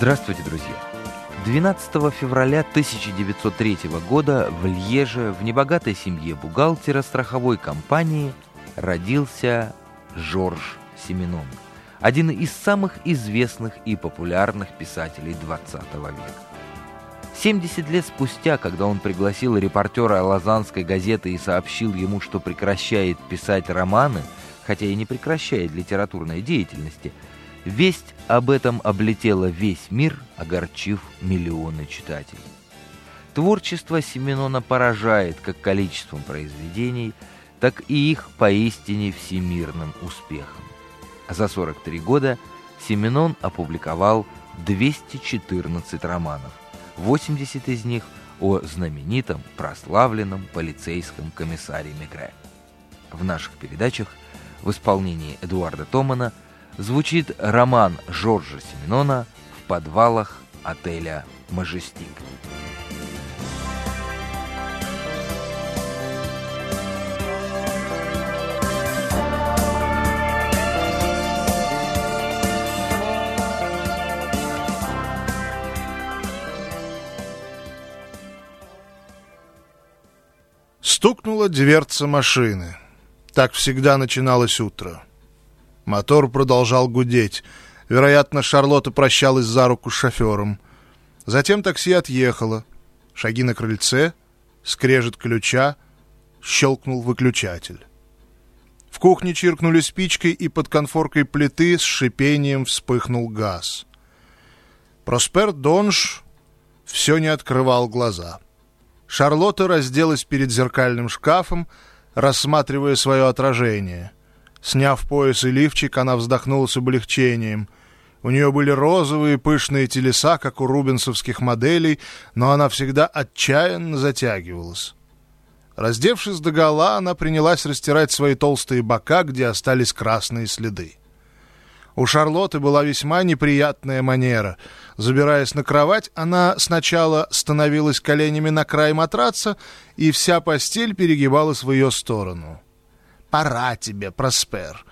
Здравствуйте, друзья! 12 февраля 1903 года в Льеже в небогатой семье бухгалтера страховой компании родился Жорж Семенон, один из самых известных и популярных писателей 20 века. 70 лет спустя, когда он пригласил репортера Лозанской газеты и сообщил ему, что прекращает писать романы, хотя и не прекращает литературной деятельности, весть об этом облетела весь мир, огорчив миллионы читателей. Творчество Семенона поражает как количеством произведений, так и их поистине всемирным успехом. За 43 года Семенон опубликовал 214 романов, 80 из них о знаменитом прославленном полицейском комиссаре Мегре. В наших передачах в исполнении Эдуарда Томана звучит роман Жоржа Семенона «В подвалах отеля «Мажестик». Стукнула дверца машины. Так всегда начиналось утро. Мотор продолжал гудеть. Вероятно, Шарлотта прощалась за руку с шофером. Затем такси отъехало. Шаги на крыльце, скрежет ключа, щелкнул выключатель. В кухне чиркнули спичкой, и под конфоркой плиты с шипением вспыхнул газ. Проспер Донж все не открывал глаза — Шарлотта разделась перед зеркальным шкафом, рассматривая свое отражение. Сняв пояс и лифчик, она вздохнула с облегчением. У нее были розовые пышные телеса, как у рубинсовских моделей, но она всегда отчаянно затягивалась. Раздевшись догола, она принялась растирать свои толстые бока, где остались красные следы. У Шарлотты была весьма неприятная манера. Забираясь на кровать, она сначала становилась коленями на край матраца, и вся постель перегибалась в ее сторону. «Пора тебе, Проспер!»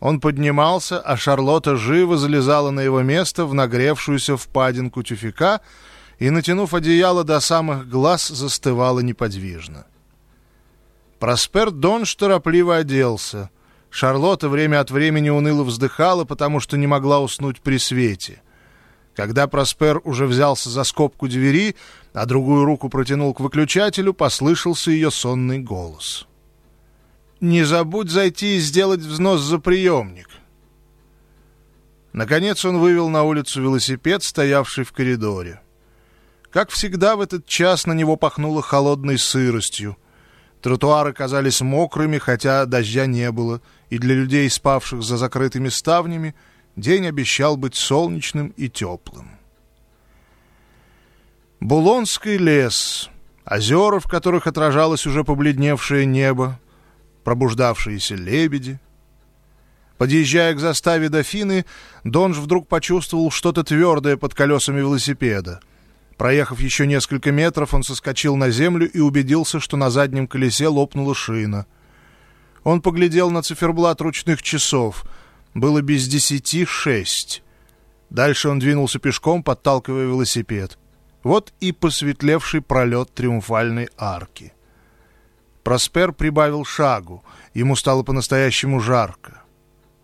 Он поднимался, а Шарлотта живо залезала на его место в нагревшуюся впадинку тюфяка и, натянув одеяло до самых глаз, застывала неподвижно. Проспер Донш торопливо оделся — Шарлотта время от времени уныло вздыхала, потому что не могла уснуть при свете. Когда Проспер уже взялся за скобку двери, а другую руку протянул к выключателю, послышался ее сонный голос. «Не забудь зайти и сделать взнос за приемник». Наконец он вывел на улицу велосипед, стоявший в коридоре. Как всегда в этот час на него пахнуло холодной сыростью — Тротуары казались мокрыми, хотя дождя не было, и для людей, спавших за закрытыми ставнями, день обещал быть солнечным и теплым. Булонский лес, озера, в которых отражалось уже побледневшее небо, пробуждавшиеся лебеди. Подъезжая к заставе Дофины, Донж вдруг почувствовал что-то твердое под колесами велосипеда — Проехав еще несколько метров, он соскочил на землю и убедился, что на заднем колесе лопнула шина. Он поглядел на циферблат ручных часов. Было без десяти шесть. Дальше он двинулся пешком, подталкивая велосипед. Вот и посветлевший пролет триумфальной арки. Проспер прибавил шагу. Ему стало по-настоящему жарко.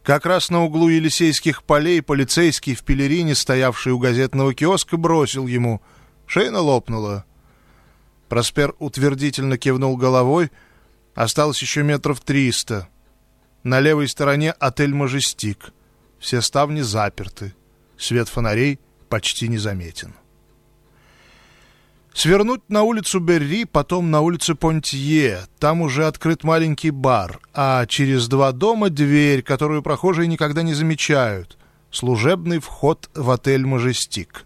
Как раз на углу Елисейских полей полицейский в пелерине, стоявший у газетного киоска, бросил ему — Шейна лопнула. Проспер утвердительно кивнул головой. Осталось еще метров триста. На левой стороне отель «Мажестик». Все ставни заперты. Свет фонарей почти незаметен. Свернуть на улицу Берри, потом на улицу Понтье. Там уже открыт маленький бар, а через два дома дверь, которую прохожие никогда не замечают. Служебный вход в отель «Мажестик».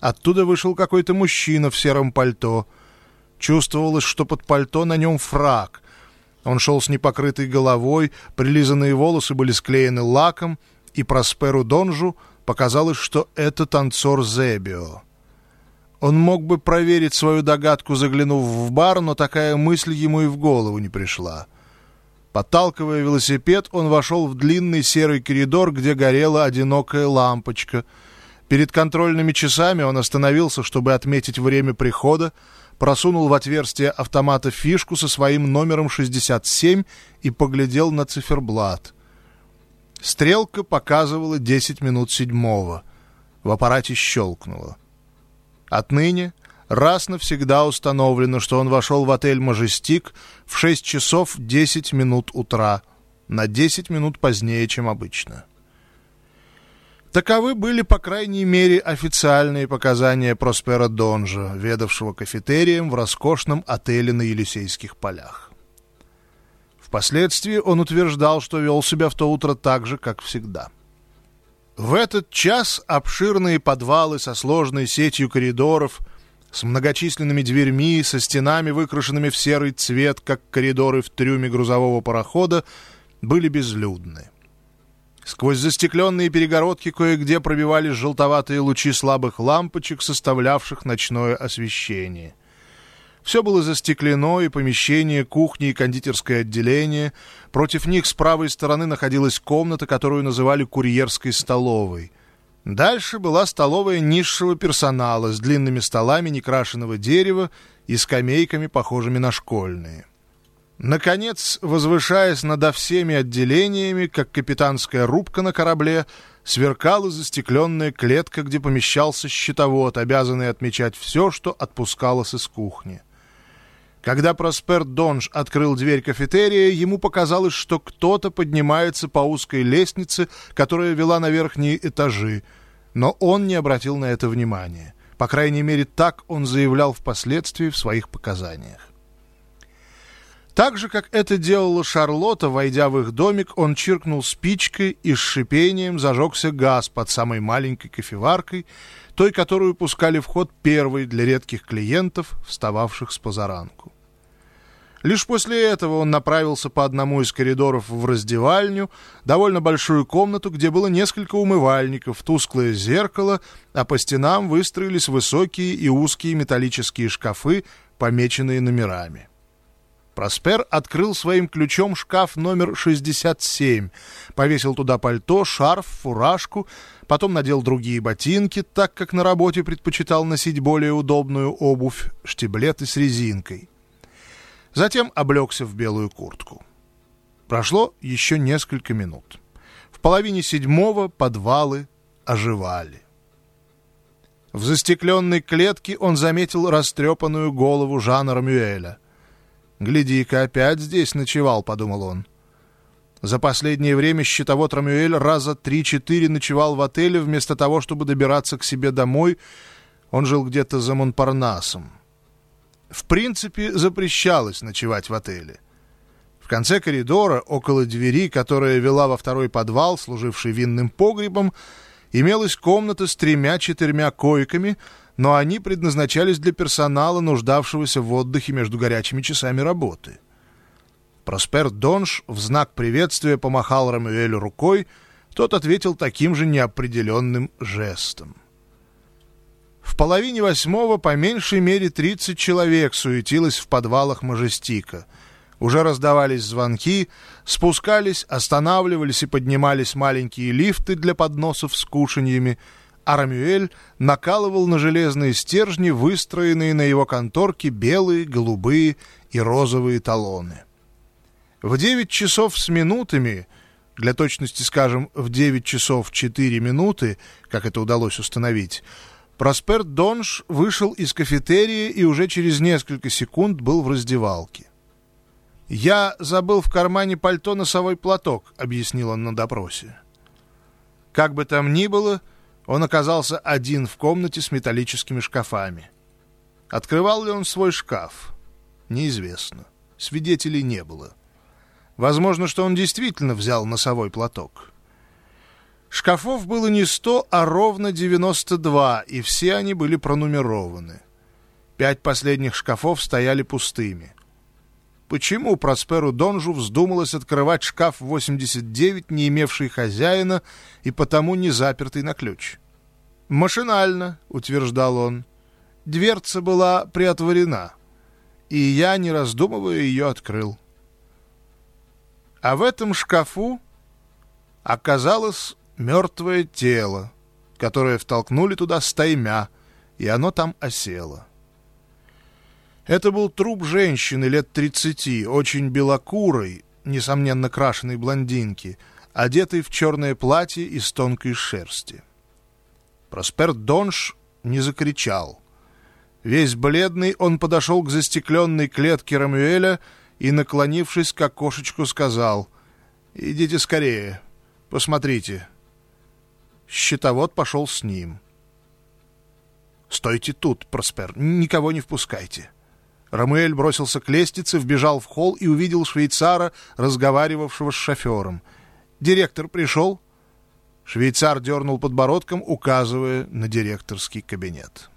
Оттуда вышел какой-то мужчина в сером пальто. Чувствовалось, что под пальто на нем фраг. Он шел с непокрытой головой, прилизанные волосы были склеены лаком, и Просперу Донжу показалось, что это танцор Зебио. Он мог бы проверить свою догадку, заглянув в бар, но такая мысль ему и в голову не пришла. Подталкивая велосипед, он вошел в длинный серый коридор, где горела одинокая лампочка — Перед контрольными часами он остановился, чтобы отметить время прихода, просунул в отверстие автомата фишку со своим номером 67 и поглядел на циферблат. Стрелка показывала 10 минут седьмого. В аппарате щелкнуло. Отныне раз навсегда установлено, что он вошел в отель «Мажестик» в 6 часов 10 минут утра, на 10 минут позднее, чем обычно. Таковы были, по крайней мере, официальные показания Проспера Донжа, ведавшего кафетерием в роскошном отеле на Елисейских полях. Впоследствии он утверждал, что вел себя в то утро так же, как всегда. В этот час обширные подвалы со сложной сетью коридоров, с многочисленными дверьми, со стенами, выкрашенными в серый цвет, как коридоры в трюме грузового парохода, были безлюдны. Сквозь застекленные перегородки кое-где пробивались желтоватые лучи слабых лампочек, составлявших ночное освещение. Все было застеклено, и помещение, кухни и кондитерское отделение. Против них с правой стороны находилась комната, которую называли курьерской столовой. Дальше была столовая низшего персонала с длинными столами некрашенного дерева и скамейками, похожими на школьные. Наконец, возвышаясь надо всеми отделениями, как капитанская рубка на корабле, сверкала застекленная клетка, где помещался счетовод, обязанный отмечать все, что отпускалось из кухни. Когда Проспер Донж открыл дверь кафетерия, ему показалось, что кто-то поднимается по узкой лестнице, которая вела на верхние этажи, но он не обратил на это внимания. По крайней мере, так он заявлял впоследствии в своих показаниях. Так же, как это делала Шарлотта, войдя в их домик, он чиркнул спичкой и с шипением зажегся газ под самой маленькой кофеваркой, той, которую пускали в ход первой для редких клиентов, встававших с позаранку. Лишь после этого он направился по одному из коридоров в раздевальню, довольно большую комнату, где было несколько умывальников, тусклое зеркало, а по стенам выстроились высокие и узкие металлические шкафы, помеченные номерами. Проспер открыл своим ключом шкаф номер 67, повесил туда пальто, шарф, фуражку, потом надел другие ботинки, так как на работе предпочитал носить более удобную обувь, штиблеты с резинкой. Затем облегся в белую куртку. Прошло еще несколько минут. В половине седьмого подвалы оживали. В застекленной клетке он заметил растрепанную голову Жана Рамюэля — «Гляди-ка, опять здесь ночевал», — подумал он. За последнее время счетовод Рамюэль раза три-четыре ночевал в отеле, вместо того, чтобы добираться к себе домой. Он жил где-то за Монпарнасом. В принципе, запрещалось ночевать в отеле. В конце коридора, около двери, которая вела во второй подвал, служивший винным погребом, имелась комната с тремя-четырьмя койками — но они предназначались для персонала, нуждавшегося в отдыхе между горячими часами работы. Проспер Донж в знак приветствия помахал Рамуэлю рукой, тот ответил таким же неопределенным жестом. В половине восьмого по меньшей мере 30 человек суетилось в подвалах Мажестика. Уже раздавались звонки, спускались, останавливались и поднимались маленькие лифты для подносов с кушаньями — Арамюэль накалывал на железные стержни выстроенные на его конторке белые, голубые и розовые талоны. В девять часов с минутами, для точности скажем, в девять часов четыре минуты, как это удалось установить, Проспер Донж вышел из кафетерия и уже через несколько секунд был в раздевалке. «Я забыл в кармане пальто носовой платок», — объяснил он на допросе. Как бы там ни было, — он оказался один в комнате с металлическими шкафами. Открывал ли он свой шкаф? Неизвестно. Свидетелей не было. Возможно, что он действительно взял носовой платок. Шкафов было не сто, а ровно 92, и все они были пронумерованы. Пять последних шкафов стояли пустыми. Почему Просперу Донжу вздумалось открывать шкаф 89, не имевший хозяина и потому не запертый на ключ? «Машинально», — утверждал он. «Дверца была приотворена, и я, не раздумывая, ее открыл». А в этом шкафу оказалось мертвое тело, которое втолкнули туда стаймя, и оно там осело. Это был труп женщины лет тридцати, очень белокурой, несомненно крашеной блондинки, одетой в черное платье из тонкой шерсти. Проспер Донж не закричал. Весь бледный он подошел к застекленной клетке Рамюэля и, наклонившись к окошечку, сказал «Идите скорее, посмотрите». Щитовод пошел с ним. «Стойте тут, Проспер, никого не впускайте». Рамуэль бросился к лестнице, вбежал в холл и увидел швейцара, разговаривавшего с шофером. «Директор пришел?» Швейцар дернул подбородком, указывая на директорский кабинет.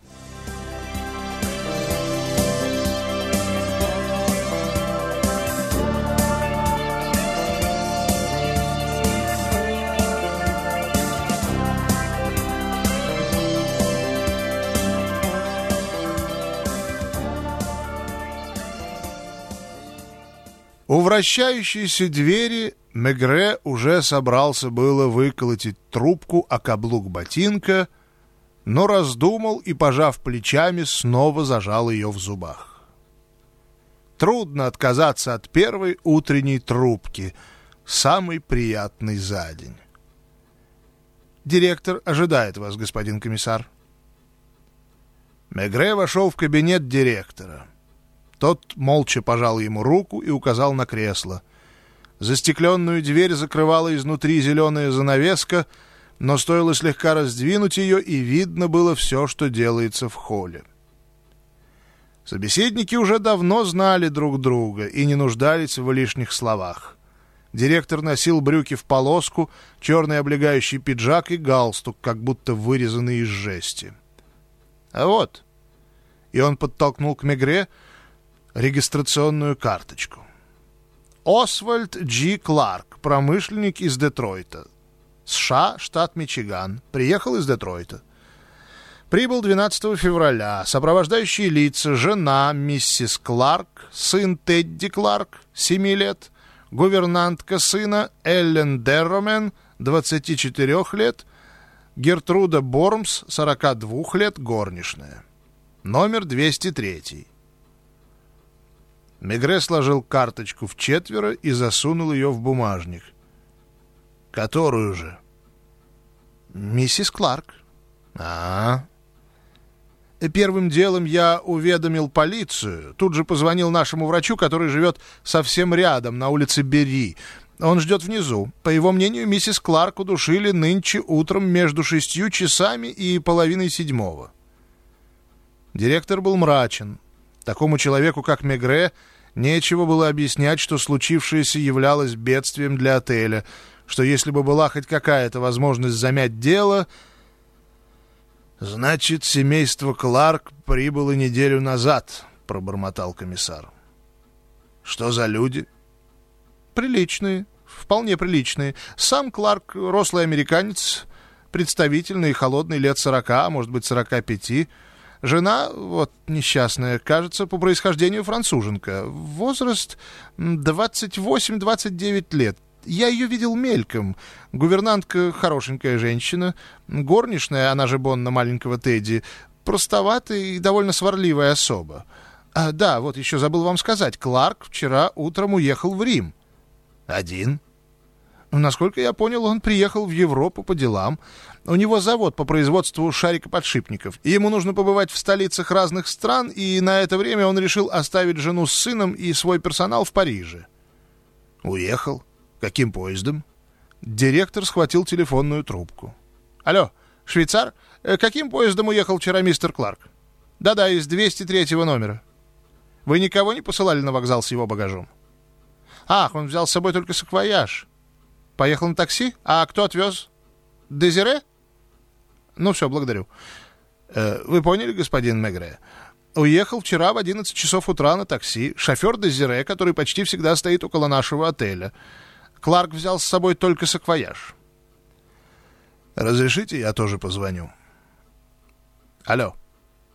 У вращающейся двери Мегре уже собрался было выколотить трубку о каблук ботинка, но раздумал и, пожав плечами, снова зажал ее в зубах. Трудно отказаться от первой утренней трубки, самой приятной за день. «Директор ожидает вас, господин комиссар». Мегре вошел в кабинет директора — тот молча пожал ему руку и указал на кресло. Застекленную дверь закрывала изнутри зеленая занавеска, но стоило слегка раздвинуть ее, и видно было все, что делается в холле. Собеседники уже давно знали друг друга и не нуждались в лишних словах. Директор носил брюки в полоску, черный облегающий пиджак и галстук, как будто вырезанный из жести. «А вот!» И он подтолкнул к Мегре, регистрационную карточку. Освальд Джи Кларк, промышленник из Детройта. США, штат Мичиган. Приехал из Детройта. Прибыл 12 февраля. Сопровождающие лица жена миссис Кларк, сын Тедди Кларк, 7 лет, гувернантка сына Эллен Дерромен, 24 лет, Гертруда Бормс, 42 лет, горничная. Номер 203. Мегре сложил карточку в четверо и засунул ее в бумажник. «Которую же?» «Миссис Кларк». «А, -а, Первым делом я уведомил полицию. Тут же позвонил нашему врачу, который живет совсем рядом, на улице Бери. Он ждет внизу. По его мнению, миссис Кларк удушили нынче утром между шестью часами и половиной седьмого. Директор был мрачен. Такому человеку, как Мегре, нечего было объяснять, что случившееся являлось бедствием для отеля, что если бы была хоть какая-то возможность замять дело... «Значит, семейство Кларк прибыло неделю назад», — пробормотал комиссар. «Что за люди?» «Приличные, вполне приличные. Сам Кларк — рослый американец, представительный холодный лет сорока, а может быть, сорока пяти». Жена, вот несчастная, кажется, по происхождению француженка. Возраст 28-29 лет. Я ее видел мельком. Гувернантка хорошенькая женщина. Горничная, она же Бонна маленького Тедди, простоватая и довольно сварливая особа. А, да, вот еще забыл вам сказать. Кларк вчера утром уехал в Рим. Один? Насколько я понял, он приехал в Европу по делам. У него завод по производству шарикоподшипников. И ему нужно побывать в столицах разных стран, и на это время он решил оставить жену с сыном и свой персонал в Париже. Уехал? Каким поездом? Директор схватил телефонную трубку. Алло, швейцар? Э, каким поездом уехал вчера мистер Кларк? Да-да, из 203 номера. Вы никого не посылали на вокзал с его багажом? Ах, он взял с собой только саквояж. Поехал на такси? А кто отвез? Дезире? Ну все, благодарю. Э, вы поняли, господин Мегре? Уехал вчера в 11 часов утра на такси. Шофер Дезире, который почти всегда стоит около нашего отеля. Кларк взял с собой только саквояж. Разрешите, я тоже позвоню. Алло.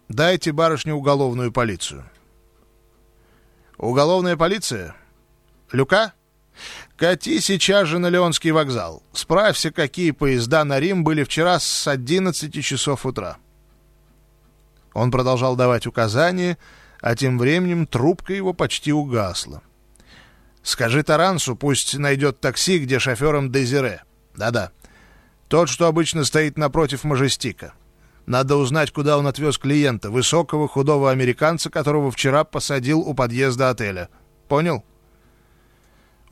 Дайте барышне уголовную полицию. Уголовная полиция? Люка? Кати сейчас же на Леонский вокзал. Справься, какие поезда на Рим были вчера с 11 часов утра. Он продолжал давать указания, а тем временем трубка его почти угасла. «Скажи Тарансу, пусть найдет такси, где шофером Дезире. Да-да. Тот, что обычно стоит напротив Мажестика. Надо узнать, куда он отвез клиента, высокого худого американца, которого вчера посадил у подъезда отеля. Понял?»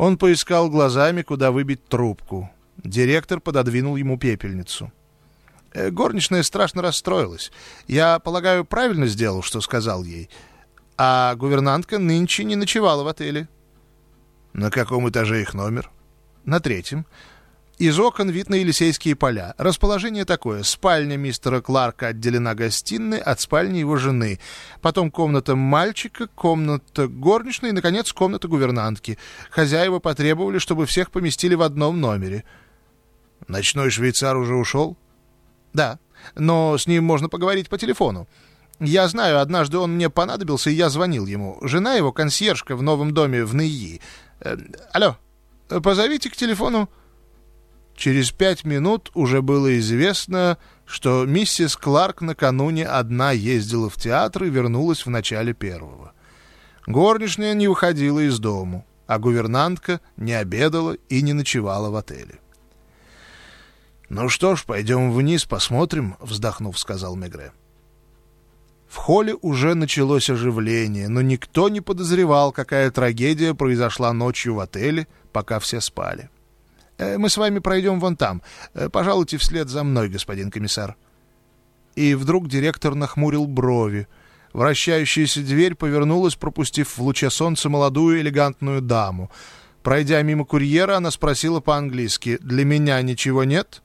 Он поискал глазами, куда выбить трубку. Директор пододвинул ему пепельницу. Э, горничная страшно расстроилась. Я полагаю, правильно сделал, что сказал ей. А гувернантка нынче не ночевала в отеле. На каком этаже их номер? На третьем. Из окон вид на Елисейские поля. Расположение такое. Спальня мистера Кларка отделена гостиной от спальни его жены. Потом комната мальчика, комната горничной и, наконец, комната гувернантки. Хозяева потребовали, чтобы всех поместили в одном номере. Ночной швейцар уже ушел? Да, но с ним можно поговорить по телефону. Я знаю, однажды он мне понадобился, и я звонил ему. Жена его консьержка в новом доме в Нии. Э, алло, позовите к телефону Через пять минут уже было известно, что миссис Кларк накануне одна ездила в театр и вернулась в начале первого. Горничная не выходила из дому, а гувернантка не обедала и не ночевала в отеле. «Ну что ж, пойдем вниз, посмотрим», — вздохнув, сказал Мегре. В холле уже началось оживление, но никто не подозревал, какая трагедия произошла ночью в отеле, пока все спали. Э, мы с вами пройдем вон там. Э, пожалуйте вслед за мной, господин комиссар». И вдруг директор нахмурил брови. Вращающаяся дверь повернулась, пропустив в луче солнца молодую элегантную даму. Пройдя мимо курьера, она спросила по-английски, «Для меня ничего нет?»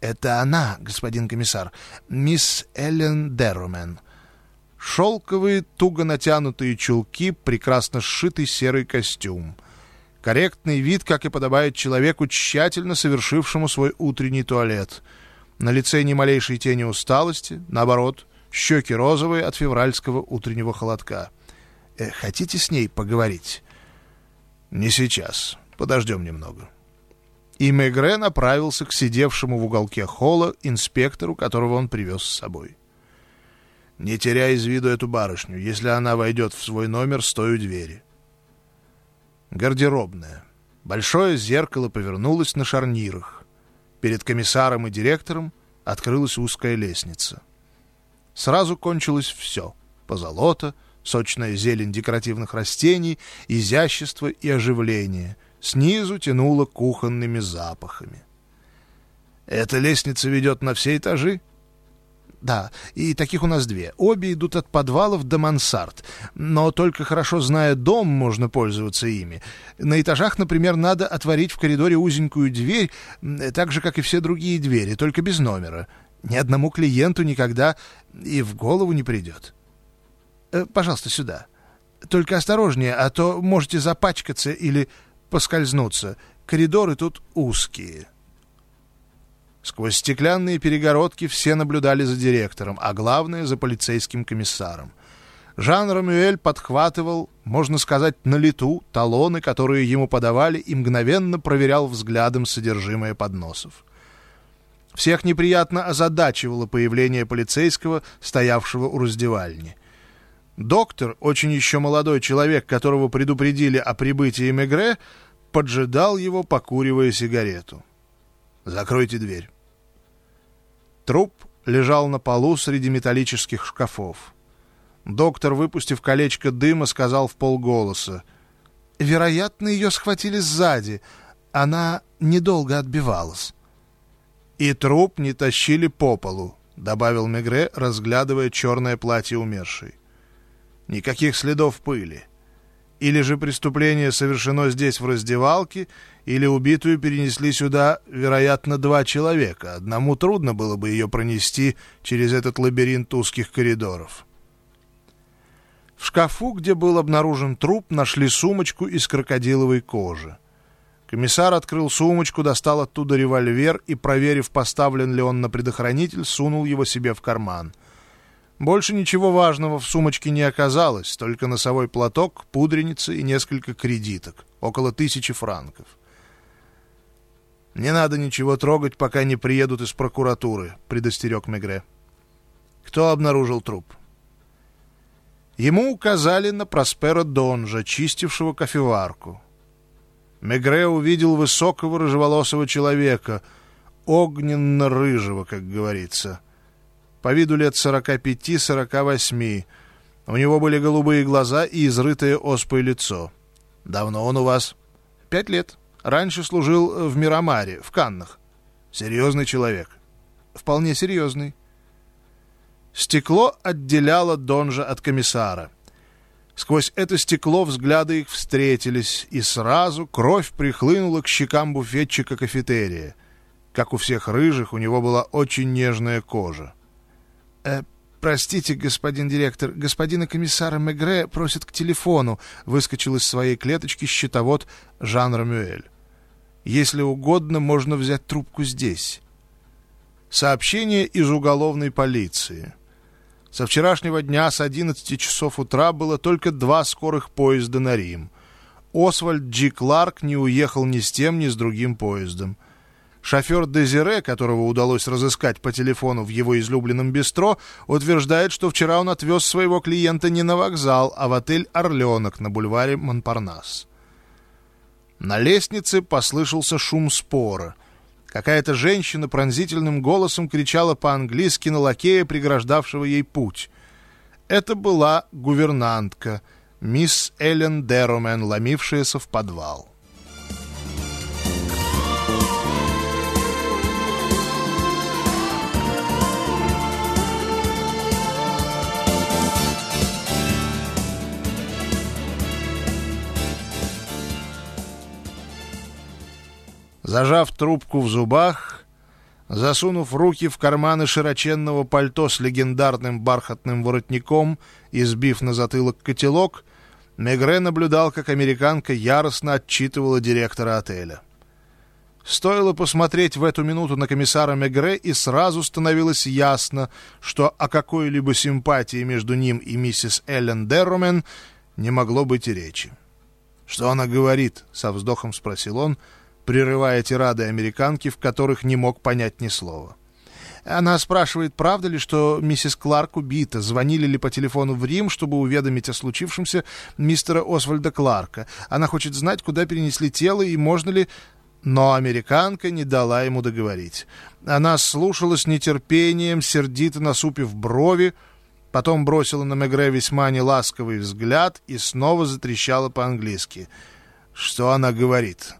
«Это она, господин комиссар, мисс Эллен Деррумен». Шелковые, туго натянутые чулки, прекрасно сшитый серый костюм — Корректный вид, как и подобает человеку, тщательно совершившему свой утренний туалет. На лице ни малейшей тени усталости, наоборот, щеки розовые от февральского утреннего холодка. Э, «Хотите с ней поговорить?» «Не сейчас. Подождем немного». И Мегре направился к сидевшему в уголке холла инспектору, которого он привез с собой. «Не теряй из виду эту барышню. Если она войдет в свой номер, стой у двери. Гардеробная. Большое зеркало повернулось на шарнирах. Перед комиссаром и директором открылась узкая лестница. Сразу кончилось все. Позолота, сочная зелень декоративных растений, изящество и оживление. Снизу тянуло кухонными запахами. «Эта лестница ведет на все этажи?» Да, и таких у нас две. Обе идут от подвалов до мансард. Но только хорошо зная дом, можно пользоваться ими. На этажах, например, надо отворить в коридоре узенькую дверь, так же, как и все другие двери, только без номера. Ни одному клиенту никогда и в голову не придет. Э, пожалуйста, сюда. Только осторожнее, а то можете запачкаться или поскользнуться. Коридоры тут узкие. Сквозь стеклянные перегородки все наблюдали за директором, а главное — за полицейским комиссаром. Жан Рамюэль подхватывал, можно сказать, на лету талоны, которые ему подавали, и мгновенно проверял взглядом содержимое подносов. Всех неприятно озадачивало появление полицейского, стоявшего у раздевальни. Доктор, очень еще молодой человек, которого предупредили о прибытии Мегре, поджидал его, покуривая сигарету. «Закройте дверь». Труп лежал на полу среди металлических шкафов. Доктор, выпустив колечко дыма, сказал в полголоса. «Вероятно, ее схватили сзади. Она недолго отбивалась». «И труп не тащили по полу», — добавил Мегре, разглядывая черное платье умершей. «Никаких следов пыли. Или же преступление совершено здесь в раздевалке, или убитую перенесли сюда, вероятно, два человека. Одному трудно было бы ее пронести через этот лабиринт узких коридоров. В шкафу, где был обнаружен труп, нашли сумочку из крокодиловой кожи. Комиссар открыл сумочку, достал оттуда револьвер и, проверив, поставлен ли он на предохранитель, сунул его себе в карман — больше ничего важного в сумочке не оказалось, только носовой платок, пудреница и несколько кредиток. около тысячи франков. «Не надо ничего трогать, пока не приедут из прокуратуры», — предостерег Мегре. «Кто обнаружил труп?» Ему указали на Проспера Донжа, чистившего кофеварку. Мегре увидел высокого рыжеволосого человека, огненно-рыжего, как говорится. По виду лет сорока пяти-сорока восьми. У него были голубые глаза и изрытое оспой лицо. «Давно он у вас?» «Пять лет. Раньше служил в Мирамаре, в Каннах. Серьезный человек?» «Вполне серьезный». Стекло отделяло Донжа от комиссара. Сквозь это стекло взгляды их встретились, и сразу кровь прихлынула к щекам буфетчика кафетерия. Как у всех рыжих, у него была очень нежная кожа. «Э, «Простите, господин директор, господина комиссара Мегре просит к телефону», выскочил из своей клеточки счетовод Жан Рамюэль. «Если угодно, можно взять трубку здесь». Сообщение из уголовной полиции. Со вчерашнего дня с 11 часов утра было только два скорых поезда на Рим. Освальд Джи Кларк не уехал ни с тем, ни с другим поездом. Шофер Дезире, которого удалось разыскать по телефону в его излюбленном бистро, утверждает, что вчера он отвез своего клиента не на вокзал, а в отель «Орленок» на бульваре Монпарнас. На лестнице послышался шум спора — Какая-то женщина пронзительным голосом кричала по-английски на лакея, преграждавшего ей путь. Это была гувернантка, мисс Эллен Дерумен, ломившаяся в подвал. Зажав трубку в зубах, засунув руки в карманы широченного пальто с легендарным бархатным воротником и сбив на затылок котелок, Мегре наблюдал, как американка яростно отчитывала директора отеля. Стоило посмотреть в эту минуту на комиссара Мегре, и сразу становилось ясно, что о какой-либо симпатии между ним и миссис Эллен Деррумен не могло быть и речи. «Что она говорит?» — со вздохом спросил он, прерывая тирады американки, в которых не мог понять ни слова. Она спрашивает, правда ли, что миссис Кларк убита, звонили ли по телефону в Рим, чтобы уведомить о случившемся мистера Освальда Кларка. Она хочет знать, куда перенесли тело и можно ли... Но американка не дала ему договорить. Она слушала с нетерпением, сердито насупив брови, потом бросила на Мегре весьма неласковый взгляд и снова затрещала по-английски. «Что она говорит?»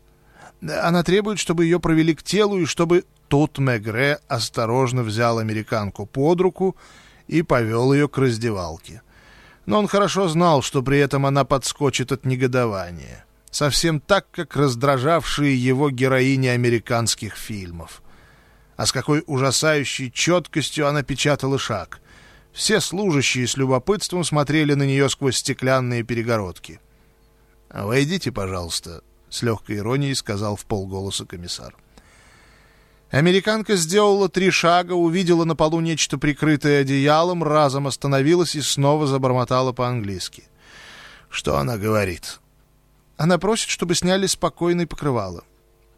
Она требует, чтобы ее провели к телу и чтобы тут Мегре осторожно взял американку под руку и повел ее к раздевалке. Но он хорошо знал, что при этом она подскочит от негодования. Совсем так, как раздражавшие его героини американских фильмов. А с какой ужасающей четкостью она печатала шаг. Все служащие с любопытством смотрели на нее сквозь стеклянные перегородки. «Войдите, пожалуйста», — с легкой иронией сказал в полголоса комиссар. Американка сделала три шага, увидела на полу нечто прикрытое одеялом, разом остановилась и снова забормотала по-английски. Что она говорит? Она просит, чтобы сняли спокойное покрывало.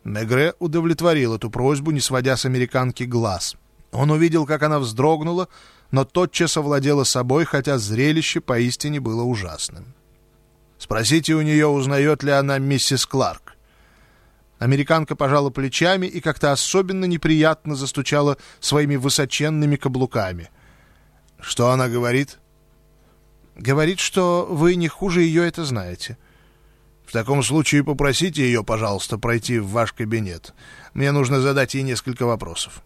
Мегре удовлетворил эту просьбу, не сводя с американки глаз. Он увидел, как она вздрогнула, но тотчас овладела собой, хотя зрелище поистине было ужасным. Спросите у нее, узнает ли она миссис Кларк. Американка пожала плечами и как-то особенно неприятно застучала своими высоченными каблуками. Что она говорит? Говорит, что вы не хуже ее это знаете. В таком случае попросите ее, пожалуйста, пройти в ваш кабинет. Мне нужно задать ей несколько вопросов.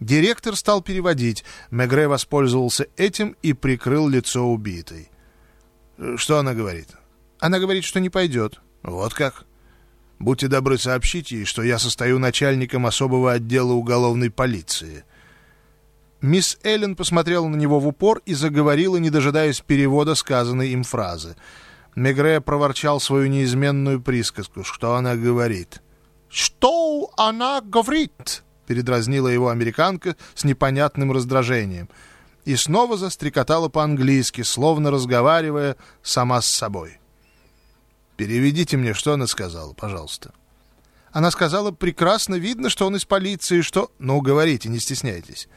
Директор стал переводить. Мегре воспользовался этим и прикрыл лицо убитой. Что она говорит? Она говорит, что не пойдет. Вот как? Будьте добры сообщить ей, что я состою начальником особого отдела уголовной полиции. Мисс Эллен посмотрела на него в упор и заговорила, не дожидаясь перевода сказанной им фразы. Мегре проворчал свою неизменную присказку. Что она говорит? «Что она говорит?» — передразнила его американка с непонятным раздражением — и снова застрекотала по-английски, словно разговаривая сама с собой. Переведите мне, что она сказала, пожалуйста. Она сказала, прекрасно видно, что он из полиции, что... Ну, говорите, не стесняйтесь.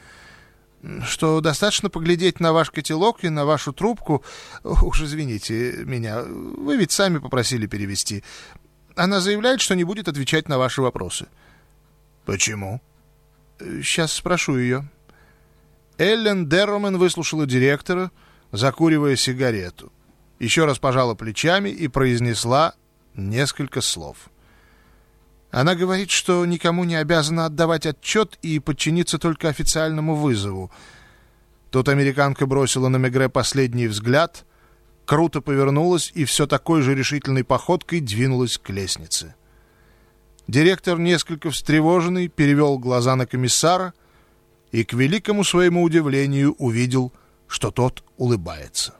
Что достаточно поглядеть на ваш котелок и на вашу трубку. Уж извините меня, вы ведь сами попросили перевести. Она заявляет, что не будет отвечать на ваши вопросы. Почему? Сейчас спрошу ее. Эллен Дерромен выслушала директора, закуривая сигарету. Еще раз пожала плечами и произнесла несколько слов. Она говорит, что никому не обязана отдавать отчет и подчиниться только официальному вызову. Тут американка бросила на Мегре последний взгляд, круто повернулась и все такой же решительной походкой двинулась к лестнице. Директор, несколько встревоженный, перевел глаза на комиссара и, к великому своему удивлению, увидел, что тот улыбается.